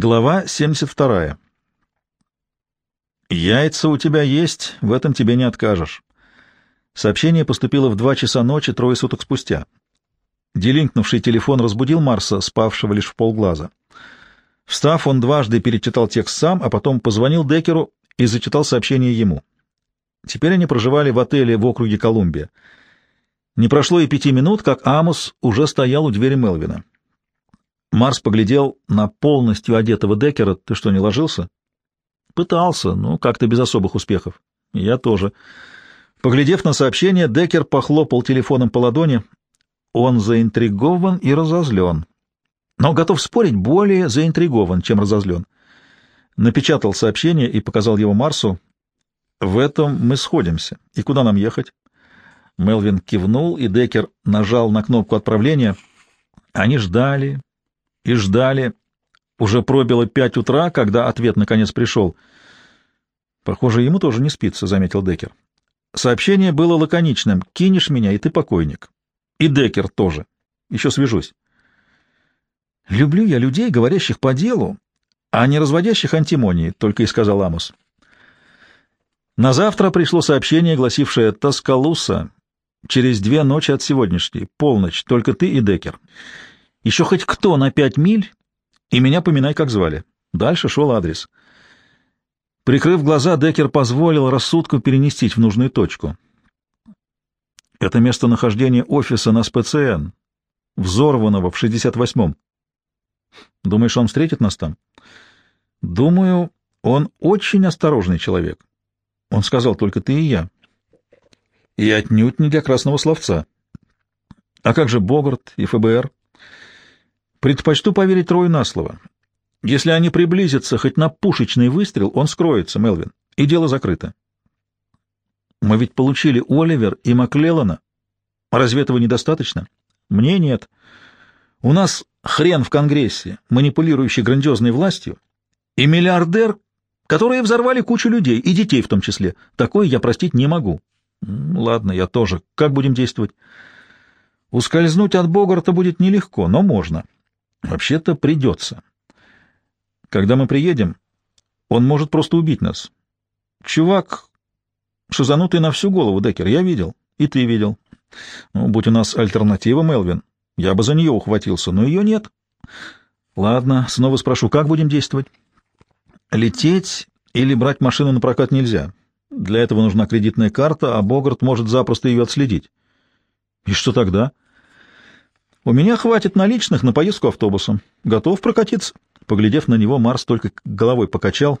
Глава 72. «Яйца у тебя есть, в этом тебе не откажешь». Сообщение поступило в два часа ночи трое суток спустя. Делинкнувший телефон разбудил Марса, спавшего лишь в полглаза. Встав, он дважды перечитал текст сам, а потом позвонил Декеру и зачитал сообщение ему. Теперь они проживали в отеле в округе Колумбия. Не прошло и пяти минут, как Амос уже стоял у двери Мелвина. Марс поглядел на полностью одетого Деккера. Ты что, не ложился? Пытался, но как-то без особых успехов. Я тоже. Поглядев на сообщение, Деккер похлопал телефоном по ладони. Он заинтригован и разозлен. Но готов спорить, более заинтригован, чем разозлен. Напечатал сообщение и показал его Марсу. В этом мы сходимся. И куда нам ехать? Мелвин кивнул, и Деккер нажал на кнопку отправления. Они ждали, и ждали. Уже пробило пять утра, когда ответ наконец пришел. Похоже, ему тоже не спится, — заметил Декер. Сообщение было лаконичным. «Кинешь меня, и ты покойник». И Декер тоже. Еще свяжусь. «Люблю я людей, говорящих по делу, а не разводящих антимонии», — только и сказал Амус. На завтра пришло сообщение, гласившее «Тоскалуса. Через две ночи от сегодняшней. Полночь. Только ты и Декер. Еще хоть кто на пять миль, и меня поминай, как звали. Дальше шел адрес. Прикрыв глаза, Деккер позволил рассудку перенестись в нужную точку. Это местонахождение офиса на СПЦН, взорванного в 68-м. Думаешь, он встретит нас там? Думаю, он очень осторожный человек. Он сказал только ты и я. И отнюдь не для красного словца. А как же Богарт и ФБР? Предпочту поверить Рою на слово. Если они приблизятся хоть на пушечный выстрел, он скроется, Мелвин, и дело закрыто. Мы ведь получили Оливер и Маклеллана. Разве этого недостаточно? Мне нет. У нас хрен в Конгрессе, манипулирующий грандиозной властью, и миллиардер, которые взорвали кучу людей, и детей в том числе. Такое я простить не могу. Ладно, я тоже. Как будем действовать? Ускользнуть от Богарта будет нелегко, но можно. — Вообще-то придется. Когда мы приедем, он может просто убить нас. Чувак, шизанутый на всю голову, Деккер, я видел. И ты видел. Ну, будь у нас альтернатива, Мелвин, я бы за нее ухватился, но ее нет. Ладно, снова спрошу, как будем действовать? Лететь или брать машину на прокат нельзя. Для этого нужна кредитная карта, а Богарт может запросто ее отследить. И что тогда? — у меня хватит наличных на поездку автобусом. Готов прокатиться. Поглядев на него, Марс только головой покачал.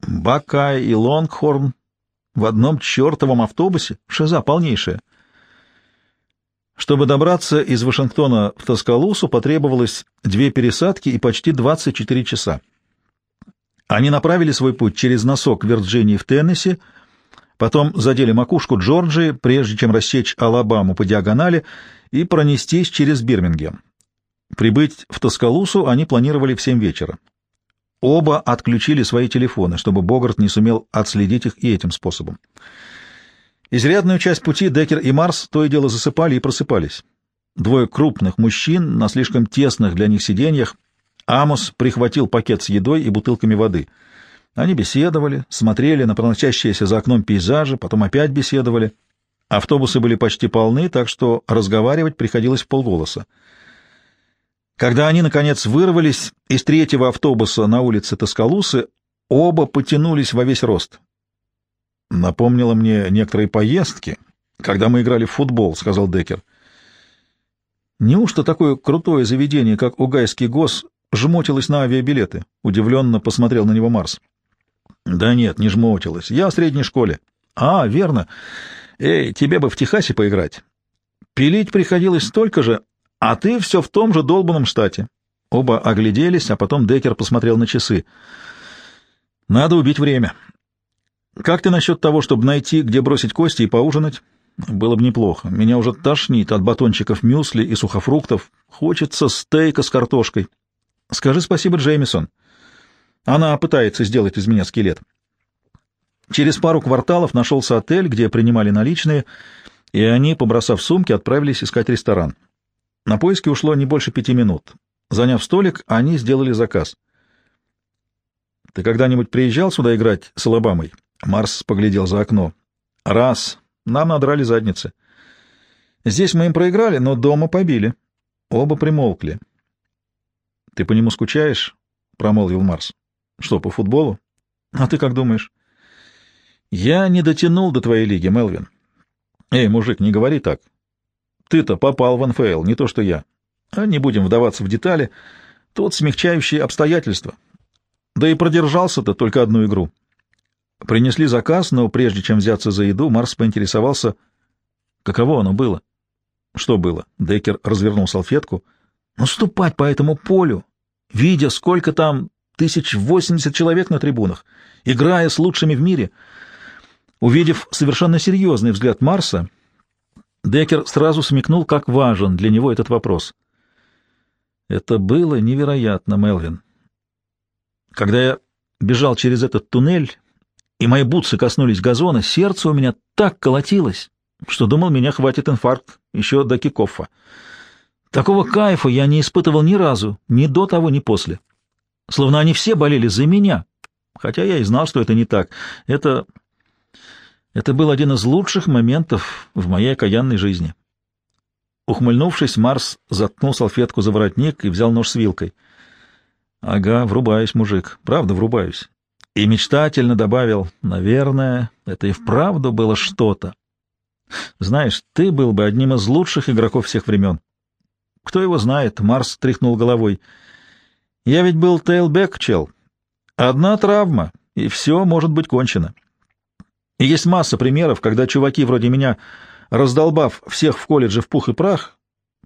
Бакай и Лонгхорн в одном чертовом автобусе? Шиза полнейшая. Чтобы добраться из Вашингтона в Тоскалусу, потребовалось две пересадки и почти 24 часа. Они направили свой путь через носок Вирджинии в Теннесси, потом задели макушку Джорджии, прежде чем рассечь Алабаму по диагонали и пронестись через Бирмингем. Прибыть в Тоскалусу они планировали в семь вечера. Оба отключили свои телефоны, чтобы Богарт не сумел отследить их и этим способом. Изрядную часть пути Деккер и Марс то и дело засыпали и просыпались. Двое крупных мужчин на слишком тесных для них сиденьях. Амос прихватил пакет с едой и бутылками воды. Они беседовали, смотрели на проносящиеся за окном пейзажи, потом опять беседовали. Автобусы были почти полны, так что разговаривать приходилось в полголоса. Когда они, наконец, вырвались из третьего автобуса на улице Тоскалусы, оба потянулись во весь рост. «Напомнило мне некоторые поездки, когда мы играли в футбол», — сказал Деккер. «Неужто такое крутое заведение, как Угайский ГОС, жмотилось на авиабилеты?» — удивленно посмотрел на него Марс. «Да нет, не жмотилось. Я в средней школе». «А, верно. Эй, тебе бы в Техасе поиграть. Пилить приходилось столько же, а ты все в том же долбанном штате. Оба огляделись, а потом Деккер посмотрел на часы. Надо убить время. Как ты насчет того, чтобы найти, где бросить кости и поужинать? Было бы неплохо. Меня уже тошнит от батончиков мюсли и сухофруктов. Хочется стейка с картошкой. Скажи спасибо, Джеймисон. Она пытается сделать из меня скелет. Через пару кварталов нашелся отель, где принимали наличные, и они, побросав сумки, отправились искать ресторан. На поиски ушло не больше пяти минут. Заняв столик, они сделали заказ. «Ты когда-нибудь приезжал сюда играть с Алабамой?» Марс поглядел за окно. «Раз. Нам надрали задницы. Здесь мы им проиграли, но дома побили. Оба примолкли. «Ты по нему скучаешь?» — промолвил Марс. «Что, по футболу? А ты как думаешь?» «Я не дотянул до твоей лиги, Мелвин. Эй, мужик, не говори так. Ты-то попал в НФЛ, не то что я. А не будем вдаваться в детали. Тут смягчающие обстоятельства. Да и продержался-то только одну игру». Принесли заказ, но прежде чем взяться за еду, Марс поинтересовался, каково оно было. Что было? Деккер развернул салфетку. Наступать по этому полю, видя, сколько там тысяч восемьдесят человек на трибунах, играя с лучшими в мире. Увидев совершенно серьезный взгляд Марса, Деккер сразу смекнул, как важен для него этот вопрос. Это было невероятно, Мелвин. Когда я бежал через этот туннель, и мои бутсы коснулись газона, сердце у меня так колотилось, что думал, меня хватит инфаркт еще до кикоффа. Такого кайфа я не испытывал ни разу, ни до того, ни после. Словно они все болели за меня, хотя я и знал, что это не так. Это... это был один из лучших моментов в моей окаянной жизни. Ухмыльнувшись, Марс заткнул салфетку за воротник и взял нож с вилкой. «Ага, врубаюсь, мужик, правда врубаюсь». И мечтательно добавил, «Наверное, это и вправду было что-то». Знаешь, ты был бы одним из лучших игроков всех времен. Кто его знает, Марс тряхнул головой. Я ведь был тейлбэк, чел. Одна травма, и все может быть кончено. И есть масса примеров, когда чуваки вроде меня, раздолбав всех в колледже в пух и прах,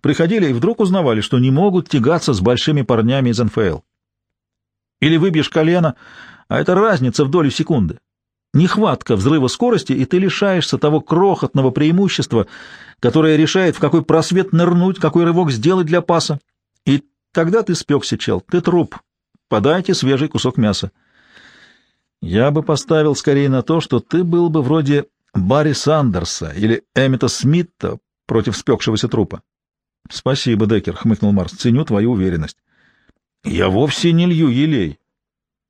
приходили и вдруг узнавали, что не могут тягаться с большими парнями из НФЛ. Или выбьешь колено, а это разница в долю секунды. Нехватка взрыва скорости, и ты лишаешься того крохотного преимущества, которое решает, в какой просвет нырнуть, какой рывок сделать для паса. И тогда ты спекся, чел, ты труп. Подайте свежий кусок мяса. Я бы поставил скорее на то, что ты был бы вроде Барри Сандерса или Эмита Смита против спекшегося трупа. — Спасибо, Деккер, — хмыкнул Марс, — ценю твою уверенность. — Я вовсе не лью елей.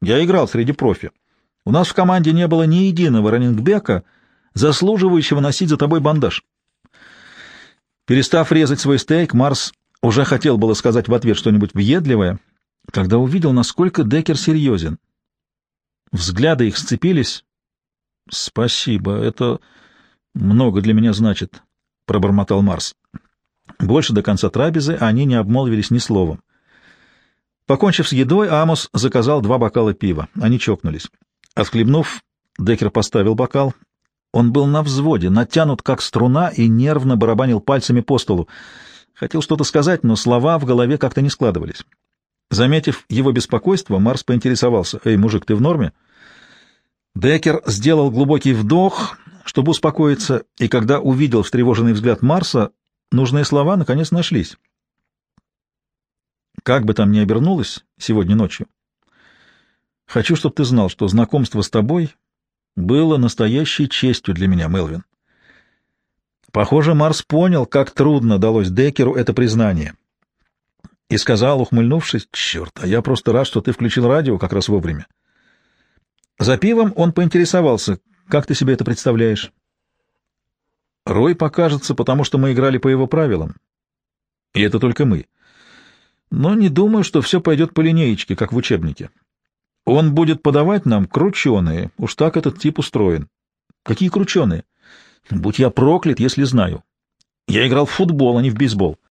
Я играл среди профи. У нас в команде не было ни единого раннингбека, заслуживающего носить за тобой бандаж. Перестав резать свой стейк, Марс уже хотел было сказать в ответ что-нибудь въедливое, когда увидел, насколько Деккер серьезен. Взгляды их сцепились. — Спасибо, это много для меня значит, — пробормотал Марс. Больше до конца трапезы они не обмолвились ни словом. Покончив с едой, Амос заказал два бокала пива. Они чокнулись. Отхлебнув, Деккер поставил бокал. Он был на взводе, натянут как струна и нервно барабанил пальцами по столу. Хотел что-то сказать, но слова в голове как-то не складывались. Заметив его беспокойство, Марс поинтересовался. «Эй, мужик, ты в норме?» Деккер сделал глубокий вдох, чтобы успокоиться, и когда увидел встревоженный взгляд Марса, нужные слова наконец нашлись. «Как бы там ни обернулось сегодня ночью, Хочу, чтобы ты знал, что знакомство с тобой было настоящей честью для меня, Мелвин. Похоже, Марс понял, как трудно далось Декеру это признание. И сказал, ухмыльнувшись, «Черт, а я просто рад, что ты включил радио как раз вовремя». За пивом он поинтересовался, «Как ты себе это представляешь?» Рой покажется, потому что мы играли по его правилам. И это только мы. Но не думаю, что все пойдет по линеечке, как в учебнике. Он будет подавать нам крученые. Уж так этот тип устроен. Какие крученые? Будь я проклят, если знаю. Я играл в футбол, а не в бейсбол.